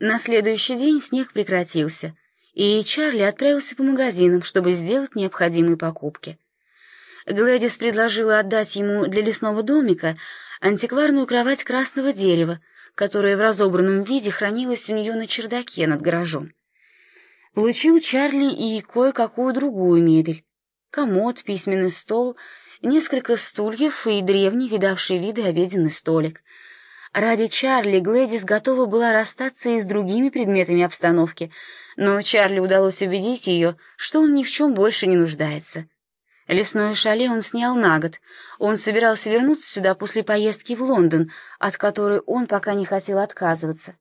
На следующий день снег прекратился, и Чарли отправился по магазинам, чтобы сделать необходимые покупки. Глэдис предложила отдать ему для лесного домика антикварную кровать красного дерева, которая в разобранном виде хранилась у нее на чердаке над гаражом. Получил Чарли и кое-какую другую мебель. Комод, письменный стол, несколько стульев и древний, видавший виды обеденный столик. Ради Чарли Глэдис готова была расстаться и с другими предметами обстановки, но Чарли удалось убедить ее, что он ни в чем больше не нуждается. Лесное шале он снял на год. Он собирался вернуться сюда после поездки в Лондон, от которой он пока не хотел отказываться.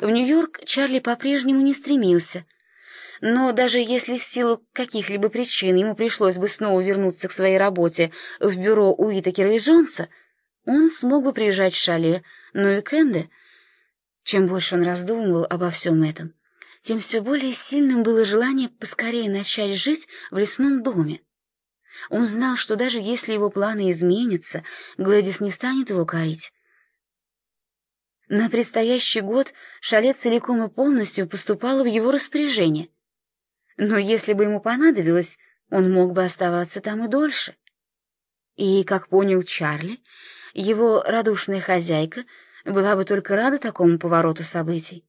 В Нью-Йорк Чарли по-прежнему не стремился. Но даже если в силу каких-либо причин ему пришлось бы снова вернуться к своей работе в бюро Уитакера и Джонса, он смог бы приезжать в шале, но и Кэнде... Чем больше он раздумывал обо всем этом, тем все более сильным было желание поскорее начать жить в лесном доме. Он знал, что даже если его планы изменятся, Глэдис не станет его корить. На предстоящий год шале целиком и полностью поступало в его распоряжение. Но если бы ему понадобилось, он мог бы оставаться там и дольше. И, как понял Чарли, его радушная хозяйка была бы только рада такому повороту событий.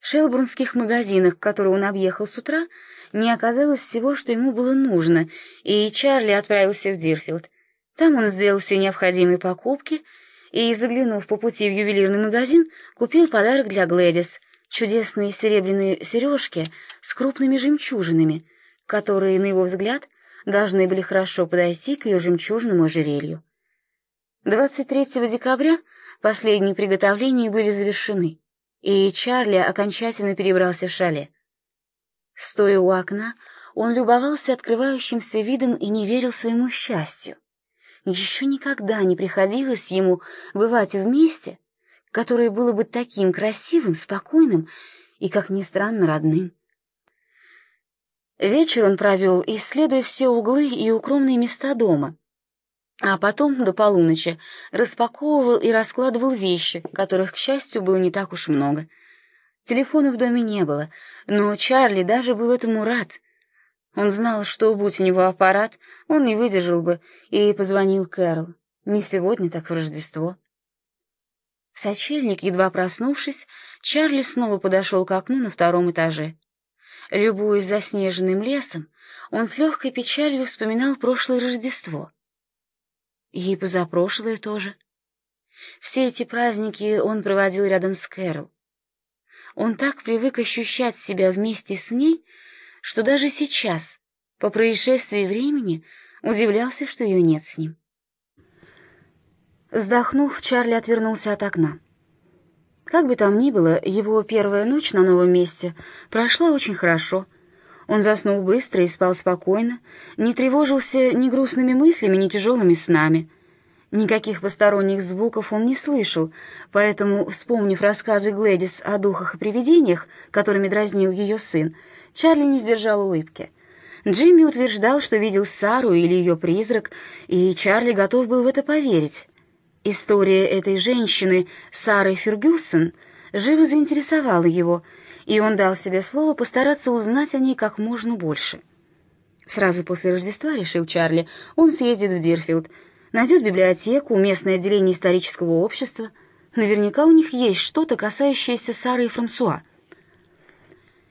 В шелбурнских магазинах, которые он объехал с утра, не оказалось всего, что ему было нужно, и Чарли отправился в Дирфилд. Там он сделал все необходимые покупки и, заглянув по пути в ювелирный магазин, купил подарок для Глэдис — чудесные серебряные сережки с крупными жемчужинами, которые, на его взгляд, должны были хорошо подойти к ее жемчужному ожерелью. 23 декабря последние приготовления были завершены и Чарли окончательно перебрался в шале. Стоя у окна, он любовался открывающимся видом и не верил своему счастью. Еще никогда не приходилось ему бывать в месте, которое было бы таким красивым, спокойным и, как ни странно, родным. Вечер он провел, исследуя все углы и укромные места дома, а потом до полуночи распаковывал и раскладывал вещи, которых, к счастью, было не так уж много. Телефона в доме не было, но Чарли даже был этому рад. Он знал, что, будь у него аппарат, он не выдержал бы и позвонил Кэрол. Не сегодня, так в Рождество. В сочельник, едва проснувшись, Чарли снова подошел к окну на втором этаже. Любуясь заснеженным лесом, он с легкой печалью вспоминал прошлое Рождество — и позапрошлое тоже. Все эти праздники он проводил рядом с Кэрол. Он так привык ощущать себя вместе с ней, что даже сейчас, по происшествии времени, удивлялся, что ее нет с ним. Вздохнув, Чарли отвернулся от окна. Как бы там ни было, его первая ночь на новом месте прошла очень хорошо — он заснул быстро и спал спокойно, не тревожился ни грустными мыслями, ни тяжелыми снами. Никаких посторонних звуков он не слышал, поэтому, вспомнив рассказы Глэдис о духах и привидениях, которыми дразнил ее сын, Чарли не сдержал улыбки. Джимми утверждал, что видел Сару или ее призрак, и Чарли готов был в это поверить. История этой женщины, Сары Фергюсон, живо заинтересовала его — и он дал себе слово постараться узнать о ней как можно больше. Сразу после Рождества, решил Чарли, он съездит в Дирфилд, найдет библиотеку, местное отделение исторического общества. Наверняка у них есть что-то, касающееся Сары и Франсуа —